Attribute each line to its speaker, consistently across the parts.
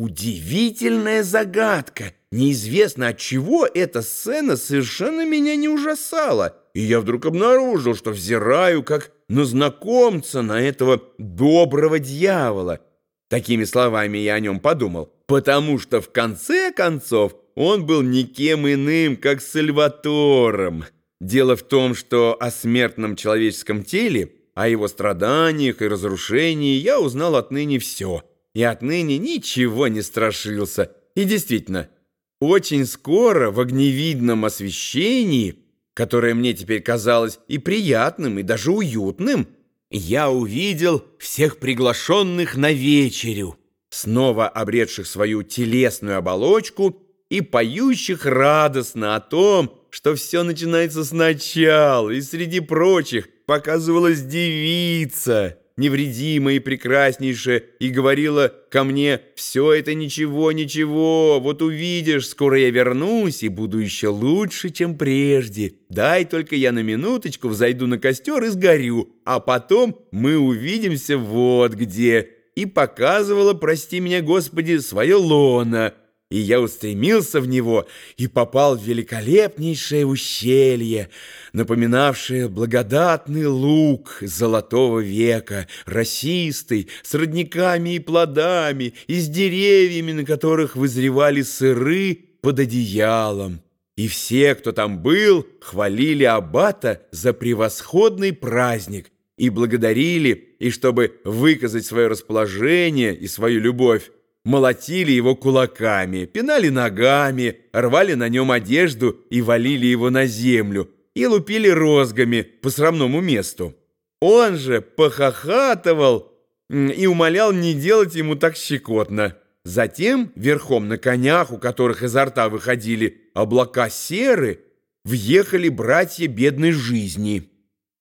Speaker 1: удивительная загадка. Неизвестно от чего эта сцена совершенно меня не ужасала, и я вдруг обнаружил, что взираю как на знакомца, на этого доброго дьявола. Такими словами я о нем подумал, потому что в конце концов он был никем иным, как Сальватором. Дело в том, что о смертном человеческом теле, о его страданиях и разрушении я узнал отныне все, и отныне ничего не страшился. И действительно, очень скоро в огневидном освещении, которое мне теперь казалось и приятным, и даже уютным, я увидел всех приглашенных на вечерю, снова обретших свою телесную оболочку и поющих радостно о том, что все начинается сначала, и среди прочих показывалась девица, невредимая и прекраснейшая, и говорила ко мне «Все это ничего, ничего, вот увидишь, скоро я вернусь и буду еще лучше, чем прежде. Дай только я на минуточку взойду на костер и сгорю, а потом мы увидимся вот где». И показывала, прости меня, Господи, свое лоно, и я устремился в него и попал в великолепнейшее ущелье, напоминавшее благодатный луг золотого века, росистый, с родниками и плодами, и с деревьями, на которых вызревали сыры под одеялом. И все, кто там был, хвалили Аббата за превосходный праздник и благодарили, и чтобы выказать свое расположение и свою любовь, молотили его кулаками, пинали ногами, рвали на нем одежду и валили его на землю, и лупили розгами по срамному месту. Он же похохатывал и умолял не делать ему так щекотно. Затем, верхом на конях, у которых изо рта выходили облака серы, въехали братья бедной жизни.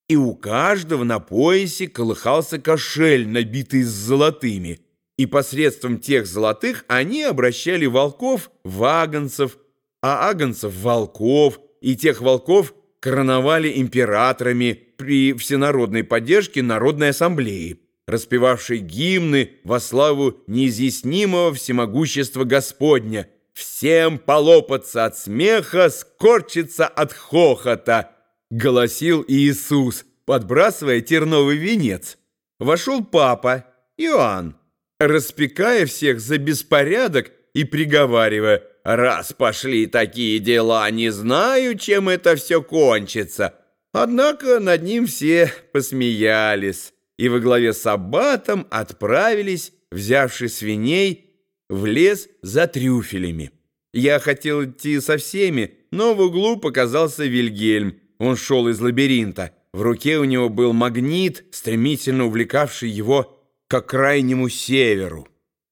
Speaker 1: И у каждого на поясе колыхался кошель, набитый с золотыми – и посредством тех золотых они обращали волков в агонцев, а агонцев волков, и тех волков короновали императорами при всенародной поддержке Народной Ассамблеи, распевавшей гимны во славу неизъяснимого всемогущества Господня. «Всем полопаться от смеха, скорчиться от хохота!» — голосил Иисус, подбрасывая терновый венец. Вошел папа Иоанн, распекая всех за беспорядок и приговаривая, «Раз пошли такие дела, не знаю, чем это все кончится». Однако над ним все посмеялись, и во главе с аббатом отправились, взявши свиней, в лес за трюфелями. Я хотел идти со всеми, но в углу показался Вильгельм. Он шел из лабиринта. В руке у него был магнит, стремительно увлекавший его к крайнему северу.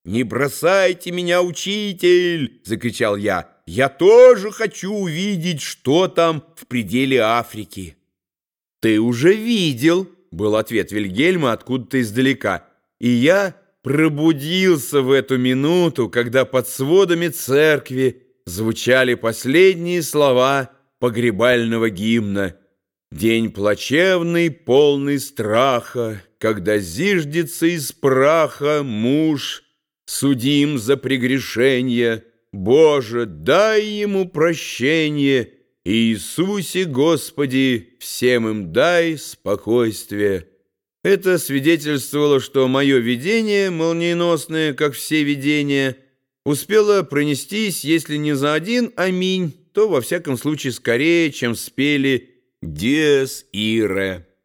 Speaker 1: «Не бросайте меня, учитель!» — закричал я. «Я тоже хочу увидеть, что там в пределе Африки». «Ты уже видел!» — был ответ Вильгельма откуда-то издалека. И я пробудился в эту минуту, когда под сводами церкви звучали последние слова погребального гимна — День плачевный, полный страха, Когда зиждется из праха муж, Судим за прегрешение. Боже, дай ему прощение, Иисусе Господи, всем им дай спокойствие. Это свидетельствовало, что мое видение, молниеносное, как все видения, успело пронестись, если не за один аминь, то, во всяком случае, скорее, чем спели «Диес Ире».